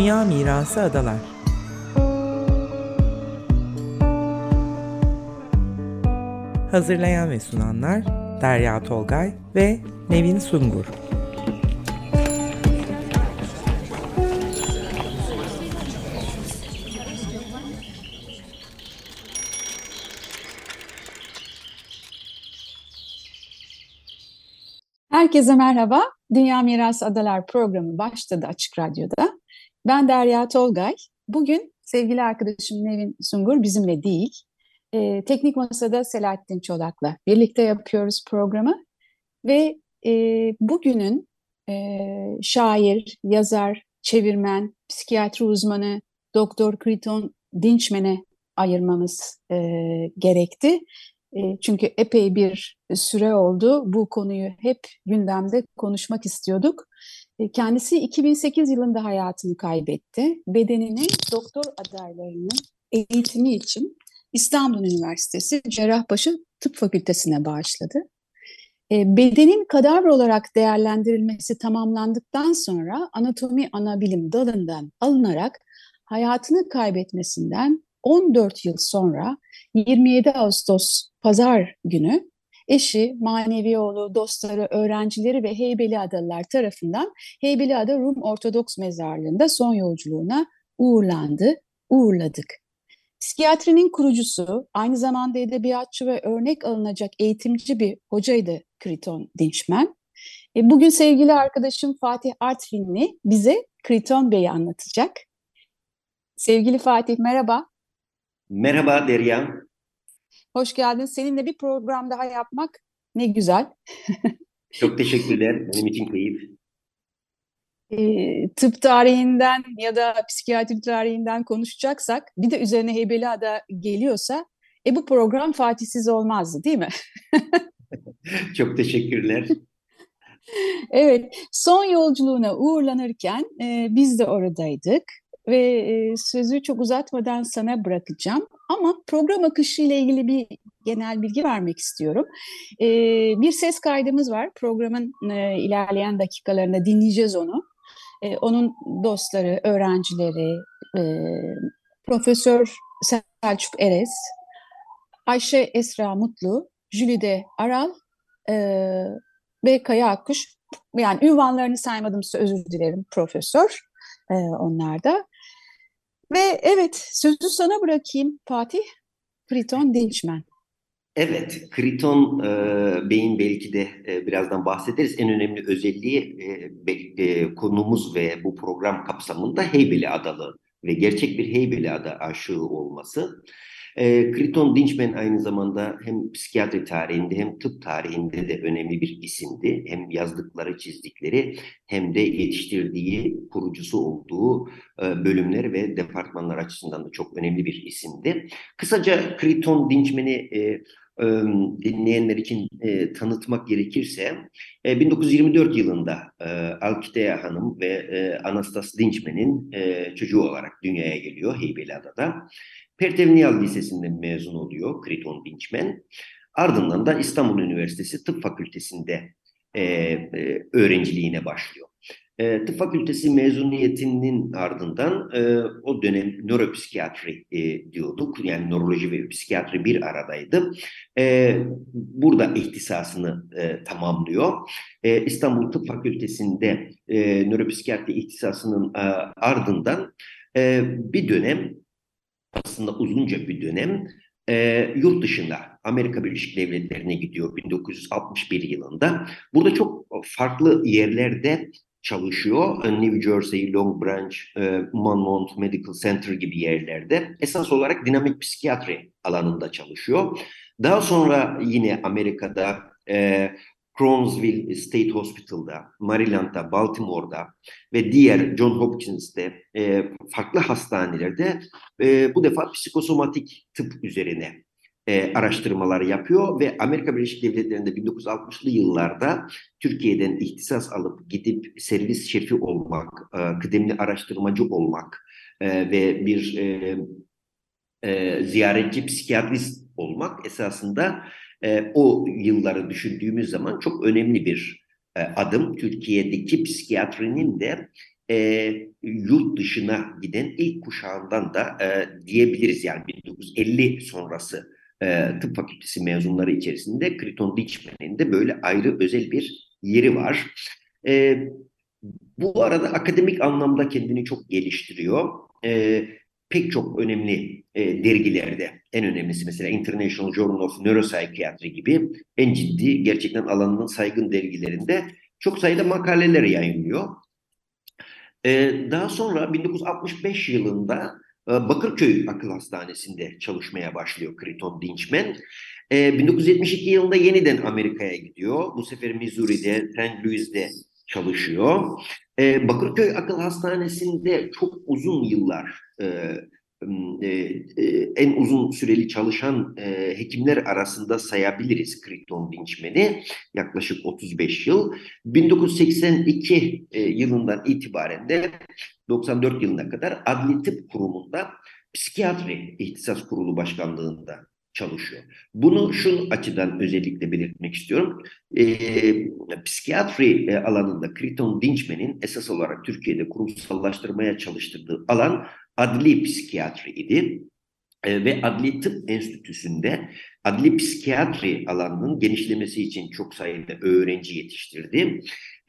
Dünya Mirası Adalar Hazırlayan ve sunanlar Derya Tolgay ve Nevin Sungur Herkese merhaba. Dünya Mirası Adalar programı başladı Açık Radyo'da. Ben Derya Tolgay. Bugün sevgili arkadaşım Nevin Sungur bizimle değil. Ee, teknik Masa'da Selahattin Çolak'la birlikte yapıyoruz programı. Ve e, bugünün e, şair, yazar, çevirmen, psikiyatri uzmanı Doktor Kriton Dinçmen'e ayırmamız e, gerekti. E, çünkü epey bir süre oldu. Bu konuyu hep gündemde konuşmak istiyorduk. E, kendisi 2008 yılında hayatını kaybetti. Bedenini doktor adaylarının eğitimi için İstanbul Üniversitesi Cerrahpaşa Tıp Fakültesine bağışladı. E, bedenin kadavr olarak değerlendirilmesi tamamlandıktan sonra anatomi anabilim dalından alınarak hayatını kaybetmesinden 14 yıl sonra 27 Ağustos pazar günü eşi, manevi oğlu, dostları, öğrencileri ve Heybeliadalılar tarafından Heybeliada Rum Ortodoks Mezarlığı'nda son yolculuğuna uğurlandı, uğurladık. Psikiyatrinin kurucusu, aynı zamanda edebiyatçı ve örnek alınacak eğitimci bir hocaydı Kriton Dinçmen. E, bugün sevgili arkadaşım Fatih Artvinli bize Kriton Bey'i anlatacak. Sevgili Fatih merhaba. Merhaba Derya. Hoş geldin. Seninle bir program daha yapmak ne güzel. Çok teşekkürler. Benim için keyif. E, tıp tarihinden ya da psikiyatri tarihinden konuşacaksak bir de üzerine Heybeliada geliyorsa e bu program Fatihsiz olmazdı değil mi? Çok teşekkürler. evet, son yolculuğuna uğurlanırken e, biz de oradaydık ve e, sözü çok uzatmadan sana bırakacağım. Ama program akışı ile ilgili bir genel bilgi vermek istiyorum. E, bir ses kaydımız var. Programın e, ilerleyen dakikalarında dinleyeceğiz onu. E, onun dostları, öğrencileri, e, Profesör Selçuk Eres, Ayşe Esra Mutlu, Jülide Aral e, ve Kaya Akkuş. Yani ünvanlarını saymadım özür dilerim profesör e, onlar da. Ve evet sözü sana bırakayım Fatih. Kriton Dinçmen. Evet, Kriton e, Bey'in belki de e, birazdan bahsederiz. En önemli özelliği e, e, konumuz ve bu program kapsamında Heybeli Adalı ve gerçek bir Heybeli Ada aşığı olması. E, Kriton Dinçmen aynı zamanda hem psikiyatri tarihinde hem tıp tarihinde de önemli bir isimdi. Hem yazdıkları, çizdikleri hem de yetiştirdiği, kurucusu olduğu e, bölümler ve departmanlar açısından da çok önemli bir isimdi. Kısaca Kriton Dinçmen'i e, dinleyenler için e, tanıtmak gerekirse e, 1924 yılında e, Alkitea Hanım ve e, Anastas Dinçmen'in e, çocuğu olarak dünyaya geliyor Heybeliada'da. Pertevniyal Lisesi'nden mezun oluyor Kriton Dinçmen. Ardından da İstanbul Üniversitesi Tıp Fakültesi'nde e, e, öğrenciliğine başlıyor. E, tıp fakültesi mezuniyetinin ardından e, o dönem nöropsikiyatri e, diyorduk. Yani nöroloji ve psikiyatri bir aradaydı. E, burada ihtisasını e, tamamlıyor. E, İstanbul Tıp Fakültesi'nde e, nöropsikiyatri ihtisasının e, ardından e, bir dönem aslında uzunca bir dönem e, yurt dışında Amerika Birleşik Devletleri'ne gidiyor 1961 yılında. Burada çok farklı yerlerde çalışıyor. New Jersey, Long Branch, e, Monmouth Medical Center gibi yerlerde. Esas olarak dinamik psikiyatri alanında çalışıyor. Daha sonra yine Amerika'da e, Crownsville State Hospital'da, Maryland'da, Baltimore'da ve diğer John Hopkins'te e, farklı hastanelerde e, bu defa psikosomatik tıp üzerine e, araştırmalar yapıyor ve Amerika Birleşik Devletleri'nde 1960'lı yıllarda Türkiye'den ihtisas alıp gidip servis şefi olmak, e, kıdemli araştırmacı olmak e, ve bir e, e, ziyaretçi psikiyatrist olmak esasında e, o yılları düşündüğümüz zaman çok önemli bir e, adım. Türkiye'deki psikiyatrinin de e, yurt dışına giden ilk kuşağından da e, diyebiliriz. Yani 1950 sonrası e, tıp fakültesi mezunları içerisinde Kriton Dinçmen'in de böyle ayrı özel bir yeri var. E, bu arada akademik anlamda kendini çok geliştiriyor. E, pek çok önemli e, dergilerde, en önemlisi mesela International Journal of Neuropsychiatry gibi en ciddi, gerçekten alanının saygın dergilerinde çok sayıda makaleler yayınlıyor. E, daha sonra 1965 yılında e, Bakırköy Akıl Hastanesi'nde çalışmaya başlıyor Kriton Dinçmen. E, 1972 yılında yeniden Amerika'ya gidiyor. Bu sefer Missouri'de, St. Louis'de çalışıyor. E, Bakırköy Akıl Hastanesi'nde çok uzun yıllar e, e, e, en uzun süreli çalışan e, hekimler arasında sayabiliriz Kriton Dinçmen'i yaklaşık 35 yıl. 1982 e, yılından itibaren de 94 yılına kadar Adli Tıp Kurumu'nda Psikiyatri İhtisas Kurulu Başkanlığı'nda çalışıyor. Bunu şu açıdan özellikle belirtmek istiyorum. E, psikiyatri alanında Kriton Dinçmen'in esas olarak Türkiye'de kurumsallaştırmaya çalıştırdığı alan adli psikiyatri idi. E, ve Adli Tıp Enstitüsü'nde adli psikiyatri alanının genişlemesi için çok sayıda öğrenci yetiştirdi.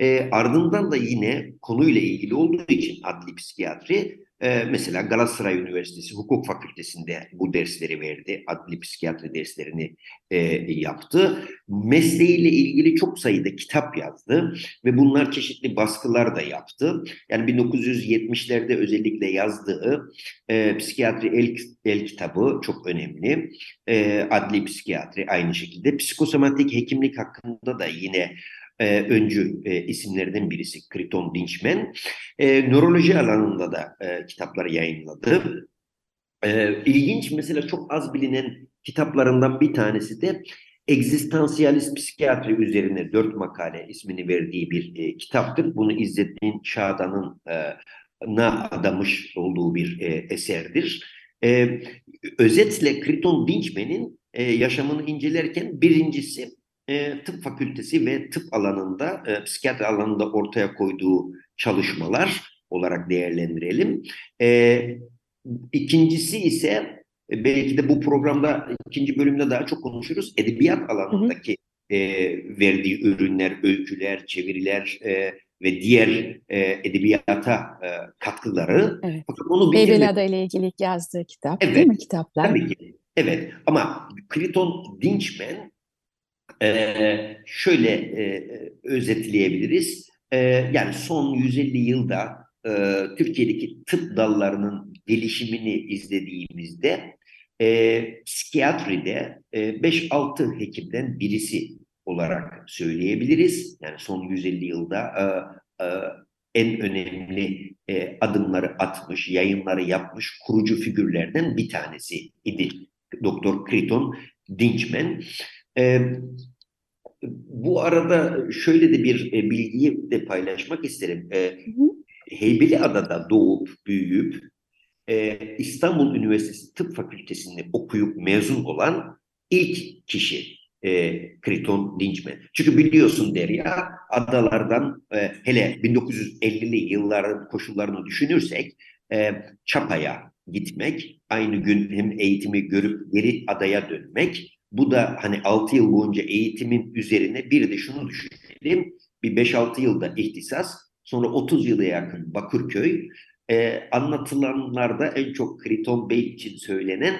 E, ardından da yine konuyla ilgili olduğu için adli psikiyatri ee, mesela Galatasaray Üniversitesi Hukuk Fakültesi'nde bu dersleri verdi. Adli psikiyatri derslerini e, yaptı. Mesleğiyle ilgili çok sayıda kitap yazdı ve bunlar çeşitli baskılar da yaptı. Yani 1970'lerde özellikle yazdığı e, psikiyatri el, el kitabı çok önemli. E, adli psikiyatri aynı şekilde. Psikosomatik hekimlik hakkında da yine e, öncü e, isimlerden birisi Kriton Dinçmen. E, nöroloji alanında da e, kitapları yayınladı. E, ilginç mesela çok az bilinen kitaplarından bir tanesi de Egzistansiyalist Psikiyatri üzerine dört makale ismini verdiği bir e, kitaptır. Bunu İzzettin Şadan'ın e, na adamış olduğu bir e, eserdir. E, özetle Kriton Dinçmen'in e, yaşamını incelerken birincisi e, tıp fakültesi ve tıp alanında, e, psikiyatri alanında ortaya koyduğu çalışmalar olarak değerlendirelim. E, ikincisi ise e, belki de bu programda ikinci bölümde daha çok konuşuruz. Edebiyat alanındaki hı hı. E, verdiği ürünler, öyküler, çeviriler e, ve diğer e, edebiyata e, katkıları. Evet. Fakat onu bitirmek... ile ilgili yazdığı kitap evet, değil mi kitaplar? Tabii ki. Evet ama Kriton Dinçmen ee, şöyle e, özetleyebiliriz. Ee, yani son 150 yılda e, Türkiye'deki tıp dallarının gelişimini izlediğimizde e, psikiyatride e, 5-6 hekimden birisi olarak söyleyebiliriz. Yani son 150 yılda e, e, en önemli e, adımları atmış, yayınları yapmış kurucu figürlerden bir tanesi idi. Doktor Kriton Dinçmen. E, bu arada şöyle de bir e, bilgiyi de paylaşmak isterim. E, Heybeliada'da doğup büyüyüp e, İstanbul Üniversitesi Tıp Fakültesi'nde okuyup mezun olan ilk kişi e, Kriton Dinçmen. Çünkü biliyorsun Derya adalardan e, hele 1950'li yılların koşullarını düşünürsek e, Çapa'ya gitmek, aynı gün hem eğitimi görüp geri adaya dönmek bu da hani 6 yıl boyunca eğitimin üzerine bir de şunu düşünelim. Bir 5-6 yılda ihtisas, sonra 30 yıla yakın Bakırköy. Ee, anlatılanlarda en çok Kriton Bey için söylenen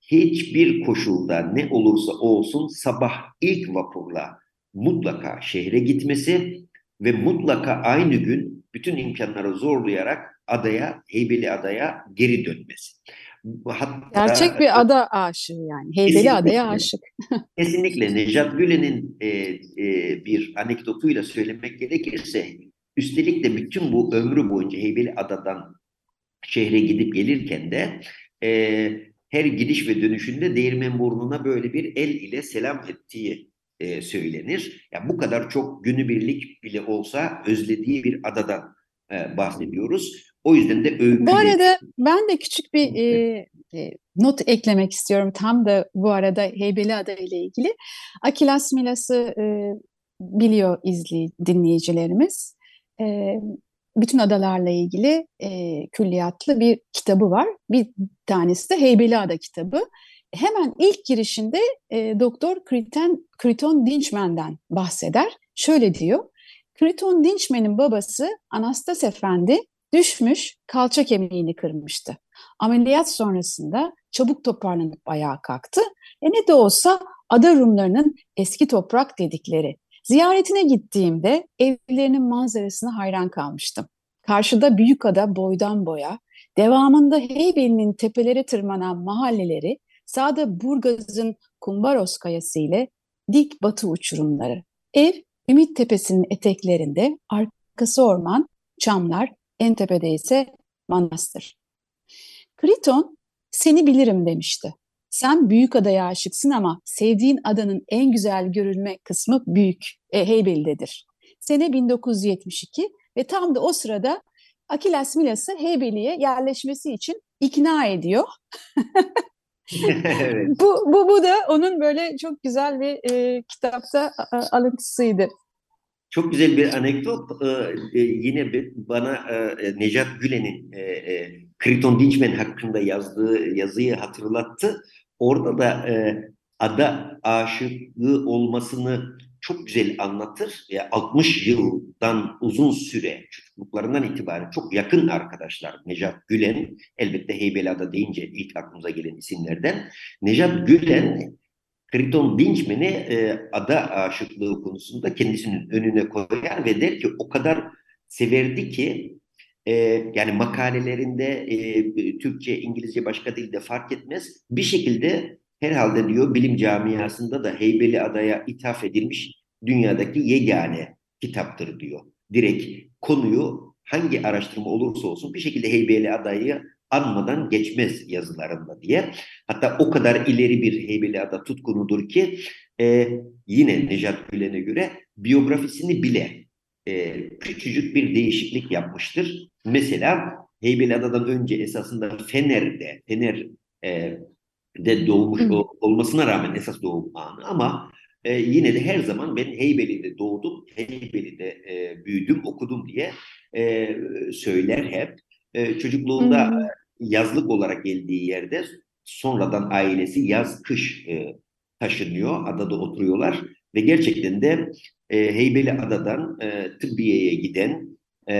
hiçbir koşulda ne olursa olsun sabah ilk vapurla mutlaka şehre gitmesi ve mutlaka aynı gün bütün imkanları zorlayarak adaya, Heybeli adaya geri dönmesi. Hatta, Gerçek bir ada aşığı yani. Heybeli adaya aşık. kesinlikle Nejat Gülen'in e, e, bir anekdotuyla söylemek gerekirse üstelik de bütün bu ömrü boyunca Heybeli adadan şehre gidip gelirken de e, her gidiş ve dönüşünde değirmen burnuna böyle bir el ile selam ettiği e, söylenir. Ya yani bu kadar çok günübirlik bile olsa özlediği bir adadan e, bahsediyoruz. O yüzden de öykü... Bu arada ben de küçük bir e, e, not eklemek istiyorum. Tam da bu arada Heybeliada ile ilgili. Akilas Milas'ı e, biliyor izli, dinleyicilerimiz. E, bütün adalarla ilgili e, külliyatlı bir kitabı var. Bir tanesi de Heybeliada kitabı. Hemen ilk girişinde e, Doktor Kriton, Kriton Dinçmen'den bahseder. Şöyle diyor, Kriton Dinçmen'in babası Anastas Efendi düşmüş, kalça kemiğini kırmıştı. Ameliyat sonrasında çabuk toparlanıp ayağa kalktı. E ne de olsa ada Rumlarının eski toprak dedikleri. Ziyaretine gittiğimde evlerinin manzarasına hayran kalmıştım. Karşıda büyük ada boydan boya, devamında Heybeli'nin tepelere tırmanan mahalleleri, sağda Burgaz'ın Kumbaros kayası ile dik batı uçurumları. Ev Ümit Tepesi'nin eteklerinde, arkası orman, çamlar, en tepede ise manastır. Kriton, seni bilirim demişti. Sen büyük adaya aşıksın ama sevdiğin adanın en güzel görülme kısmı büyük e, Heybeli'dedir. Sene 1972 ve tam da o sırada Akilas Milas'ı Heybeli'ye yerleşmesi için ikna ediyor. evet. bu, bu, bu da onun böyle çok güzel bir e, kitapta a, alıntısıydı. Çok güzel bir anekdot. Ee, yine bana e, Necat Gülen'in e, e, Kriton Dinçmen hakkında yazdığı yazıyı hatırlattı. Orada da e, ada aşıklığı olmasını çok güzel anlatır. E, 60 yıldan uzun süre çocukluklarından itibaren çok yakın arkadaşlar. Necat Gülen elbette Heybeliada deyince ilk aklımıza gelen isimlerden. Necat Gülen Kriton Dinçmen'i e, ada aşıklığı konusunda kendisinin önüne koyar ve der ki o kadar severdi ki e, yani makalelerinde e, Türkçe, İngilizce başka dilde fark etmez. Bir şekilde herhalde diyor bilim camiasında da Heybeli Adaya ithaf edilmiş dünyadaki yegane kitaptır diyor. Direkt konuyu hangi araştırma olursa olsun bir şekilde Heybeli Adayı anmadan geçmez yazılarında diye. Hatta o kadar ileri bir Heybeliada tutkunudur ki e, yine Nejat Gülen'e göre biyografisini bile e, küçücük bir değişiklik yapmıştır. Mesela Heybeliada'dan önce esasında Fener'de, Fener e, de doğmuş Hı. olmasına rağmen esas doğum anı ama e, yine de her zaman ben Heybeli'de doğdum, Heybeli'de e, büyüdüm, okudum diye e, söyler hep. E, çocukluğunda. Yazlık olarak geldiği yerde sonradan ailesi yaz-kış e, taşınıyor, adada oturuyorlar ve gerçekten de e, Heybeli Adadan e, tıbbiyeye giden e,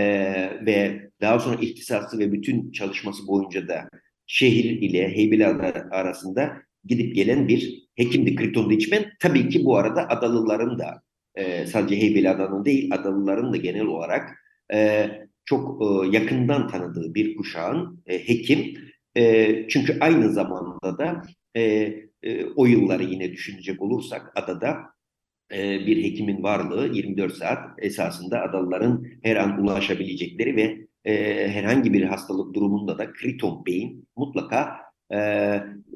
ve daha sonra ihtisası ve bütün çalışması boyunca da şehir ile Heybeliada arasında gidip gelen bir hekimdi Kriton Dinçmen. Tabii ki bu arada Adalıların da e, sadece Heybeliada'nın değil Adalıların da genel olarak e, çok e, yakından tanıdığı bir kuşağın e, hekim. E, çünkü aynı zamanda da e, e, o yılları yine düşünecek olursak adada e, bir hekimin varlığı 24 saat esasında adalıların her an ulaşabilecekleri ve e, herhangi bir hastalık durumunda da Kriton Bey'in mutlaka e,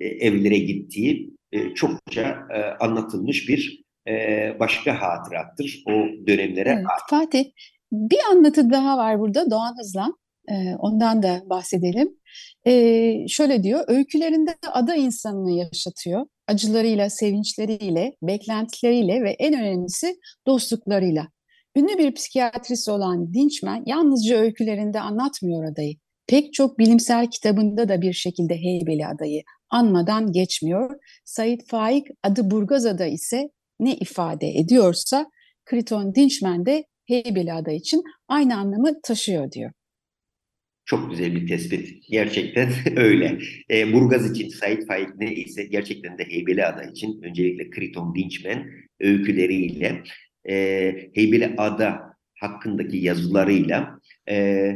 evlere gittiği e, çokça e, anlatılmış bir e, başka hatırattır o dönemlere. Evet, Fatih bir anlatı daha var burada Doğan Hızlan. E, ondan da bahsedelim. E, şöyle diyor, öykülerinde ada insanını yaşatıyor. Acılarıyla, sevinçleriyle, beklentileriyle ve en önemlisi dostluklarıyla. Ünlü bir psikiyatrist olan Dinçmen yalnızca öykülerinde anlatmıyor adayı. Pek çok bilimsel kitabında da bir şekilde Heybeli adayı anmadan geçmiyor. Said Faik adı Burgazada ise ne ifade ediyorsa Kriton Dinçmen de Heybeli ada için aynı anlamı taşıyor diyor. Çok güzel bir tespit. Gerçekten öyle. E, Burgaz için Said Faik ne ise gerçekten de Heybeli Ada için öncelikle Kriton Dinçmen öyküleriyle e, Heybeli hakkındaki yazılarıyla e,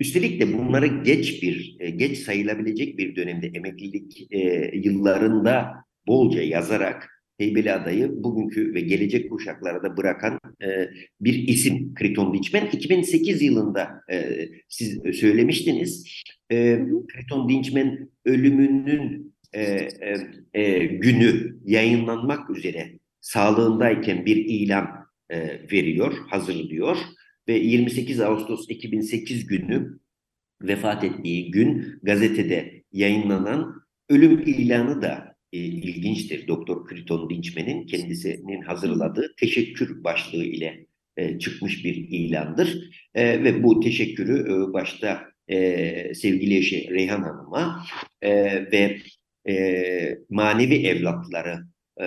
üstelik de bunları geç bir e, geç sayılabilecek bir dönemde emeklilik e, yıllarında bolca yazarak Heybeli Adayı bugünkü ve gelecek kuşaklara da bırakan e, bir isim Kriton Dinçmen. 2008 yılında e, siz söylemiştiniz. E, Kriton Dinçmen ölümünün e, e, e, günü yayınlanmak üzere sağlığındayken bir ilan e, veriyor, hazırlıyor ve 28 Ağustos 2008 günü vefat ettiği gün gazetede yayınlanan ölüm ilanı da e, ilginçtir. Doktor Kriton Dinçmen'in kendisinin hazırladığı teşekkür başlığı ile e, çıkmış bir ilandır. E, ve bu teşekkürü e, başta e, sevgili eşi Reyhan Hanım'a e, ve e, manevi evlatları e,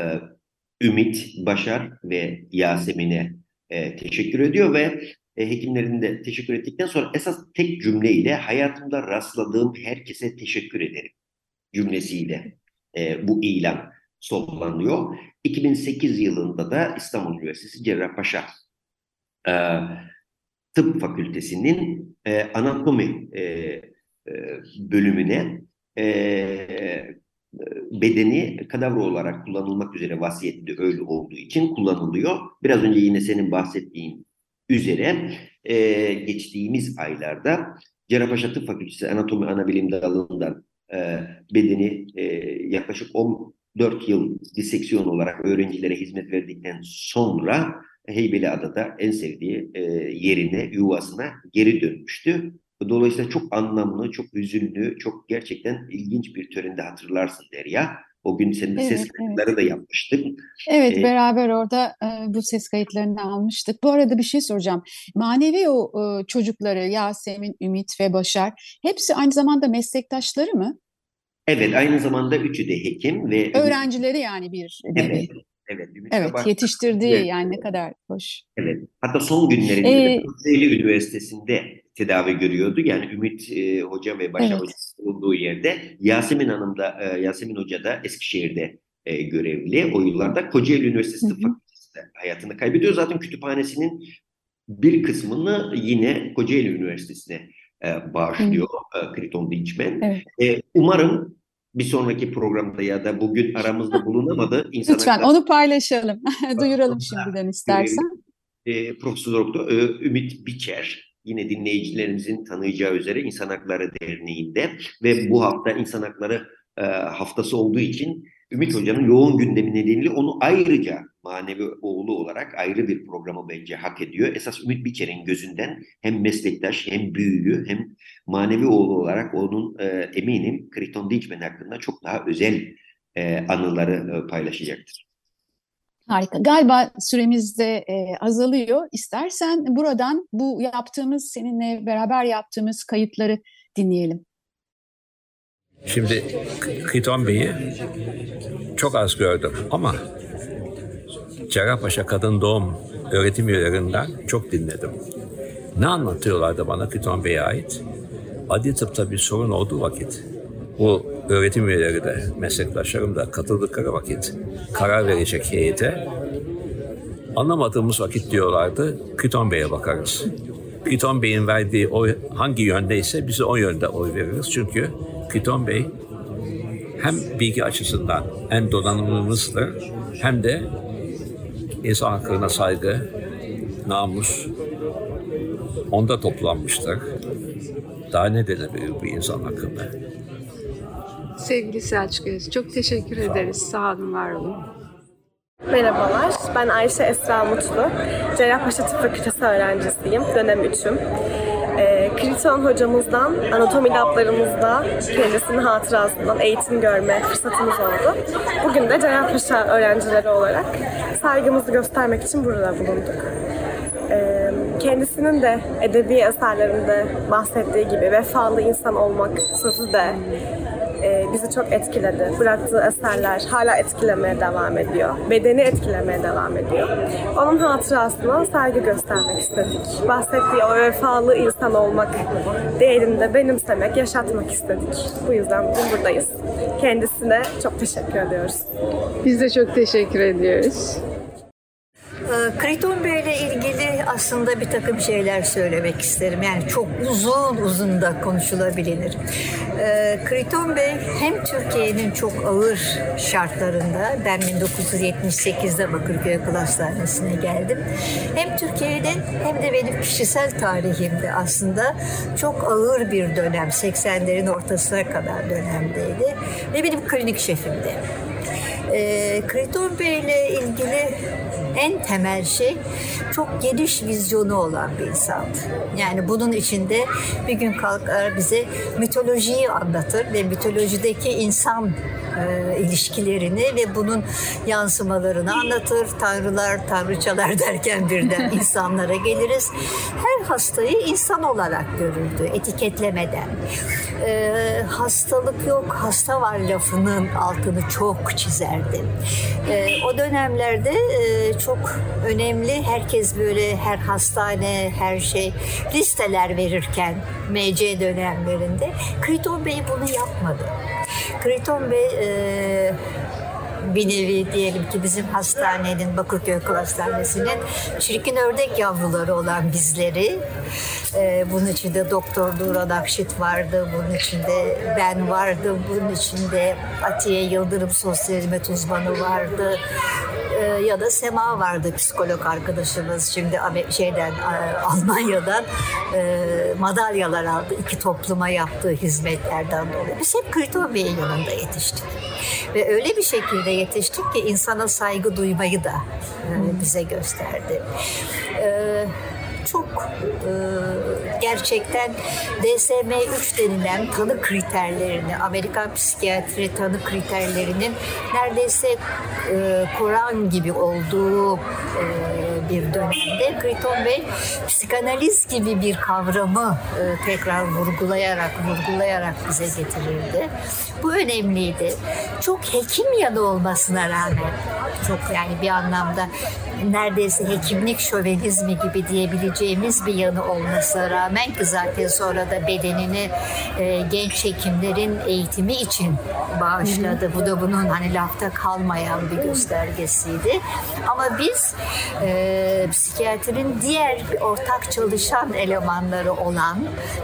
Ümit, Başar ve Yasemin'e e, teşekkür ediyor ve e, hekimlerin de teşekkür ettikten sonra esas tek cümleyle hayatımda rastladığım herkese teşekkür ederim cümlesiyle e, bu ilan sonlanıyor. 2008 yılında da İstanbul Üniversitesi Cerrahpaşa e, Tıp Fakültesi'nin e, anatomi e, e, bölümüne e, bedeni kadavra olarak kullanılmak üzere vasiyetli öyle olduğu için kullanılıyor. Biraz önce yine senin bahsettiğin üzere e, geçtiğimiz aylarda Cerrahpaşa Tıp Fakültesi Anatomi Anabilim Dalı'ndan e, bedeni e, yaklaşık 14 yıl diseksiyon olarak öğrencilere hizmet verdikten sonra Heybeliada'da en sevdiği e, yerine, yuvasına geri dönmüştü. Dolayısıyla çok anlamlı, çok hüzünlü, çok gerçekten ilginç bir törende hatırlarsın Derya. O gün senin evet, ses kayıtları evet. da yapmıştık. Evet, ee, beraber orada e, bu ses kayıtlarını almıştık. Bu arada bir şey soracağım. Manevi o e, çocukları Yasemin, Ümit ve Başar hepsi aynı zamanda meslektaşları mı? Evet, aynı zamanda üçü de hekim ve öğrencileri yani bir Evet. Evet, Ümit evet yetiştirdiği evet. yani ne kadar hoş. Evet. Hatta son günlerinde ee, Kocaeli Üniversitesi'nde tedavi görüyordu. Yani Ümit e, Hoca ve Başar evet. Olduğu yerde Yasemin Hanım da e, Yasemin Hoca da Eskişehir'de e, görevli. O yıllarda Kocaeli Üniversitesi Tıp Fakültesi'nde hayatını kaybediyor. Zaten kütüphanesinin bir kısmını yine Kocaeli Üniversitesi'ne e, bağışlıyor e, Kriton Dinçmen. Evet. E, umarım bir sonraki programda ya da bugün aramızda bulunamadı. Lütfen onu paylaşalım. Duyuralım şimdiden istersen. E, Profesör Doktor e, Ümit Biçer yine dinleyicilerimizin tanıyacağı üzere İnsan Hakları Derneği'nde ve bu hafta İnsan Hakları e, haftası olduğu için Ümit Hoca'nın yoğun gündemi nedeniyle onu ayrıca manevi oğlu olarak ayrı bir programı bence hak ediyor. Esas Ümit Biçer'in gözünden hem meslektaş hem büyüğü hem manevi oğlu olarak onun e, eminim Kriton Dinçmen hakkında çok daha özel e, anıları e, paylaşacaktır. Harika. Galiba süremiz de e, azalıyor. İstersen buradan bu yaptığımız, seninle beraber yaptığımız kayıtları dinleyelim. Şimdi Kriton Bey'i çok az gördüm ama Cerrahpaşa Kadın Doğum öğretim üyelerinden çok dinledim. Ne anlatıyorlardı bana Kriton Bey'e ait? Adli tıpta bir sorun olduğu vakit bu öğretim üyeleri de meslektaşlarım da katıldıkları vakit karar verecek heyete anlamadığımız vakit diyorlardı Kriton Bey'e bakarız. Kriton Bey'in verdiği oy hangi yöndeyse bize o yönde oy veririz. Çünkü Kriton Bey hem bilgi açısından en donanımlımızdır hem de insan haklarına saygı, namus onda toplanmıştır. Daha ne denebilir bu insan hakkında? Sevgili Selçuk Öz, çok teşekkür ederiz. Sağ olun, var olun. Merhabalar, ben Ayşe Esra Mutlu. Cerrahpaşa Tıp Fakültesi öğrencisiyim, dönem 3'üm. E, ee, Kriton hocamızdan, anatomi lablarımızda kendisinin hatırasından eğitim görme fırsatımız oldu. Bugün de Cerrahpaşa öğrencileri olarak saygımızı göstermek için burada bulunduk. E, kendisinin de edebi eserlerinde bahsettiği gibi vefalı insan olmak sözü de e, bizi çok etkiledi. Bıraktığı eserler hala etkilemeye devam ediyor. Bedeni etkilemeye devam ediyor. Onun hatırasına saygı göstermek istedik. Bahsettiği o vefalı insan olmak değerini de benimsemek, yaşatmak istedik. Bu yüzden bugün buradayız. Kendisine çok teşekkür ediyoruz. Biz de çok teşekkür ediyoruz. Ee, Kriton Bey ile ilgili aslında bir takım şeyler söylemek isterim. Yani çok uzun uzun da konuşulabilir. Ee, Kriton Bey hem Türkiye'nin çok ağır şartlarında, ben 1978'de Bakırköy Akıl geldim. Hem Türkiye'nin hem de benim kişisel tarihimde aslında çok ağır bir dönem, 80'lerin ortasına kadar dönemdeydi. Ve benim klinik şefimdi. E, Kriton Bey ile ilgili en temel şey çok geniş vizyonu olan bir insandı. Yani bunun içinde bir gün kalkar bize mitolojiyi anlatır ve mitolojideki insan e, ilişkilerini ve bunun yansımalarını anlatır. Tanrılar, tanrıçalar derken birden insanlara geliriz. Her hastayı insan olarak görürdü, etiketlemeden. E, hastalık yok, hasta var lafının altını çok çizerdi. E, o dönemlerde e, çok önemli, herkes böyle her hastane, her şey listeler verirken MC dönemlerinde Kriton Bey bunu yapmadı. Kriton Bey e, bir nevi diyelim ki bizim hastanenin, Bakırköy Akıl Hastanesi'nin çirkin ördek yavruları olan bizleri. E, bunun içinde Doktor Duran Akşit vardı, bunun içinde ben vardım, bunun içinde Atiye Yıldırım sosyal hizmet uzmanı vardı e, ya da Sema vardı psikolog arkadaşımız şimdi şeyden e, Almanya'dan e, madalyalar aldı iki topluma yaptığı hizmetlerden dolayı. Biz hep Kriton Bey'in yanında yetiştik. Ve öyle bir şekilde yetiştik ki insana saygı duymayı da bize gösterdi. Çok gerçekten DSM-3 denilen tanı kriterlerini, Amerikan psikiyatri tanı kriterlerinin neredeyse e, Kur'an gibi olduğu e, bir dönemde Kriton Bey psikanaliz gibi bir kavramı e, tekrar vurgulayarak vurgulayarak bize getirirdi. Bu önemliydi. Çok hekim yanı olmasına rağmen çok yani bir anlamda neredeyse hekimlik şövenizmi gibi diyebileceğimiz bir yanı olmasına rağmen ki zaten sonra da bedenini e, genç hekimlerin eğitimi için bağışladı. Bu da bunun hani lafta kalmayan bir göstergesiydi. Ama biz e, psikiyatrinin diğer ortak çalışan elemanları olan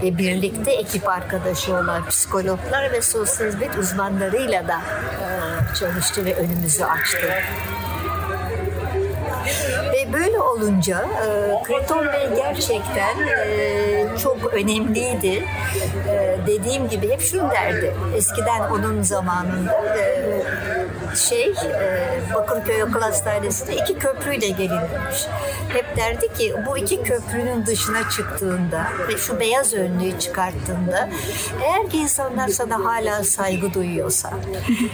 ve birlikte ekip arkadaşı olan psikologlar ve sosyal hizmet uzmanlarıyla da e, çalıştı ve önümüzü açtı. Ve böyle olunca e, Kriton Bey gerçekten e, çok önemliydi. E, dediğim gibi hep şunu derdi. Eskiden onun zamanında e, şey e, Bakırköy Akıl Hastanesi'nde iki köprüyle gelinmiş. Hep derdi ki bu iki köprünün dışına çıktığında ve şu beyaz önlüğü çıkarttığında eğer ki insanlar sana hala saygı duyuyorsa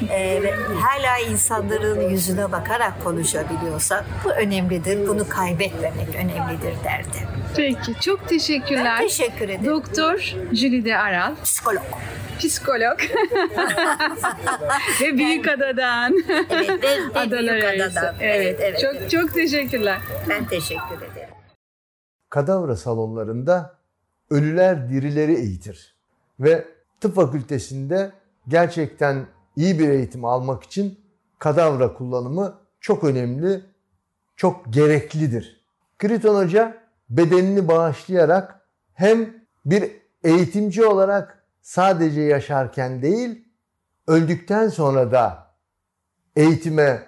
e, ve hala insanların yüzüne bakarak konuşabiliyorsa bu önemlidir. Bunu kaybetmemek önemlidir derdi. Peki çok teşekkürler. Ben teşekkür ederim. Doktor Jülide Aral. Psikolog. Psikolog. ve Büyükada'dan. Evet, ve, ve Adalar Büyükada'dan. arası. Evet, evet. Çok çok teşekkürler. Ben teşekkür ederim. Kadavra salonlarında ölüler dirileri eğitir. Ve tıp fakültesinde gerçekten iyi bir eğitim almak için kadavra kullanımı çok önemli, çok gereklidir. Kriton Hoca bedenini bağışlayarak hem bir eğitimci olarak sadece yaşarken değil, öldükten sonra da eğitime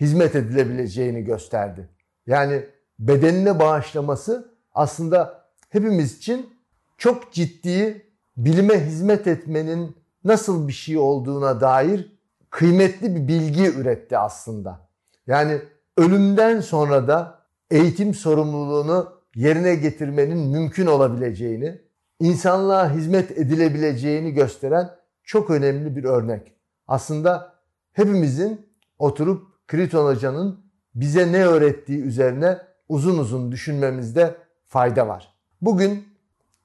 hizmet edilebileceğini gösterdi. Yani bedenine bağışlaması aslında hepimiz için çok ciddi bilime hizmet etmenin nasıl bir şey olduğuna dair kıymetli bir bilgi üretti aslında. Yani ölümden sonra da eğitim sorumluluğunu yerine getirmenin mümkün olabileceğini, insanlığa hizmet edilebileceğini gösteren çok önemli bir örnek. Aslında hepimizin oturup Kriton Hoca'nın bize ne öğrettiği üzerine uzun uzun düşünmemizde fayda var. Bugün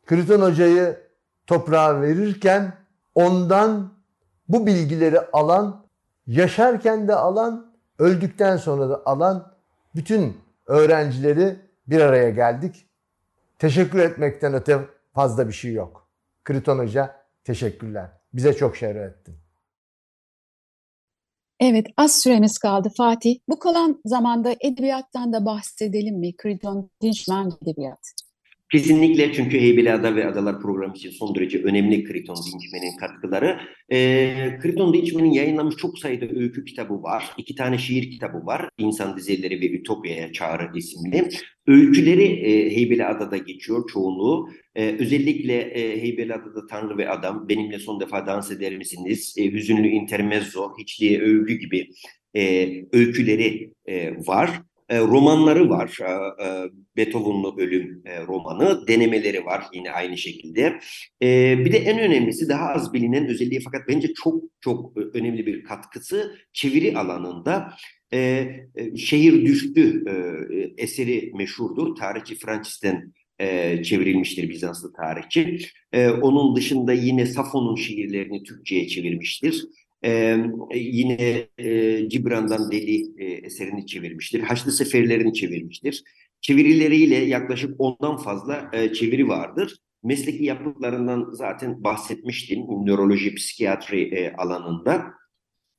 Kriton Hoca'yı toprağa verirken ondan bu bilgileri alan, yaşarken de alan, öldükten sonra da alan bütün öğrencileri bir araya geldik. Teşekkür etmekten öte fazla bir şey yok. Kriton Hoca teşekkürler. Bize çok şey öğrettin. Evet, az süremiz kaldı Fatih. Bu kalan zamanda edebiyattan da bahsedelim mi? Kriton Dinçmen Edebiyat. Kesinlikle çünkü Heybeliada ve Adalar programı için son derece önemli Kriton Dinçmen'in katkıları. Ee, Kriton Dinçmen'in yayınlamış çok sayıda öykü kitabı var. İki tane şiir kitabı var. İnsan Dizileri ve Ütopya'ya Çağrı isimli. Öyküleri e, Heybeliada'da geçiyor çoğunluğu. Ee, özellikle e, Heybeliada'da Tanrı ve Adam, Benimle Son Defa Dans Eder Misiniz, e, Hüzünlü Intermezzo, Hiçliğe Övgü gibi e, öyküleri e, var. E, romanları var. E, e, Beethoven'lu Ölüm e, romanı. Denemeleri var yine aynı şekilde. Bir de en önemlisi daha az bilinen özelliği fakat bence çok çok önemli bir katkısı çeviri alanında Şehir Düştü eseri meşhurdur. Tarihçi Francis'ten çevrilmiştir Bizanslı tarihçi. Onun dışında yine Safon'un şiirlerini Türkçe'ye çevirmiştir. Ee, yine e, Cibran'dan Deli e, eserini çevirmiştir. Haçlı Seferlerini çevirmiştir. Çevirileriyle yaklaşık ondan fazla e, çeviri vardır. Mesleki yapıtlarından zaten bahsetmiştim nöroloji, psikiyatri e, alanında.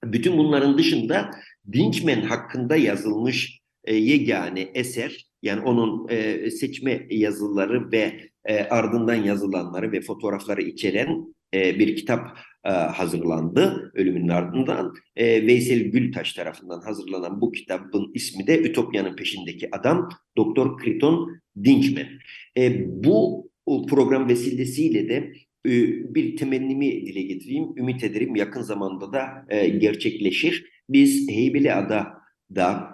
Bütün bunların dışında Dinçmen hakkında yazılmış e, yegane eser, yani onun e, seçme yazıları ve e, ardından yazılanları ve fotoğrafları içeren e, bir kitap e, hazırlandı ölümünün ardından. E, Veysel Gültaş tarafından hazırlanan bu kitabın ismi de Ütopya'nın peşindeki adam Doktor Kriton Dinçmen. E, bu program vesilesiyle de e, bir temennimi dile getireyim. Ümit ederim yakın zamanda da e, gerçekleşir. Biz Heybeliada'da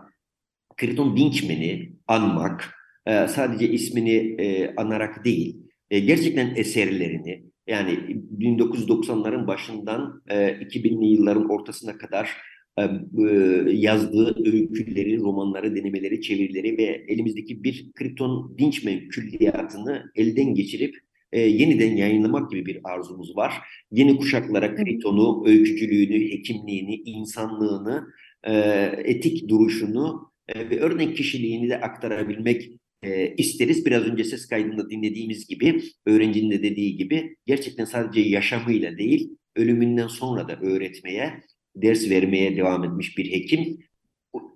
Kriton Dinçmen'i anmak, e, sadece ismini e, anarak değil, e, gerçekten eserlerini, yani 1990'ların başından e, 2000'li yılların ortasına kadar e, yazdığı öyküleri, romanları, denemeleri, çevirileri ve elimizdeki bir Kriton Dinçmen külliyatını elden geçirip e, yeniden yayınlamak gibi bir arzumuz var. Yeni kuşaklara Kriton'u, öykücülüğünü, hekimliğini, insanlığını, e, etik duruşunu e, ve örnek kişiliğini de aktarabilmek e, isteriz. Biraz önce ses kaydında dinlediğimiz gibi, öğrencinin de dediği gibi gerçekten sadece yaşamıyla değil, ölümünden sonra da öğretmeye, ders vermeye devam etmiş bir hekim.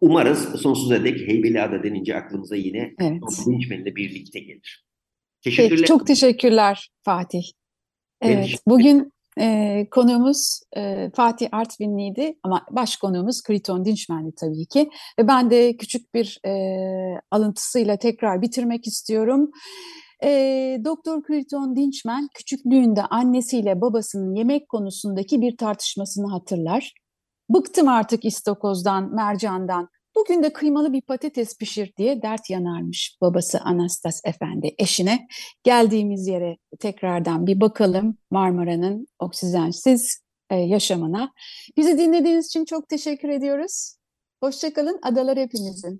Umarız sonsuza dek Heybeliada denince aklımıza yine evet. Dinçmen'le birlikte gelir. Teşekkürler. Peki, çok teşekkürler Fatih. Evet, bugün e, konuğumuz e, Fatih Artvinliydi ama baş konuğumuz Kriton Dinçmen'di tabii ki. Ve ben de küçük bir e, alıntısıyla tekrar bitirmek istiyorum. E, Doktor Kriton Dinçmen küçüklüğünde annesiyle babasının yemek konusundaki bir tartışmasını hatırlar. Bıktım artık istokozdan, mercandan. Bugün de kıymalı bir patates pişir diye dert yanarmış babası Anastas Efendi eşine. Geldiğimiz yere tekrardan bir bakalım Marmara'nın oksijensiz e, yaşamına. Bizi dinlediğiniz için çok teşekkür ediyoruz. Hoşçakalın, adalar hepimizin.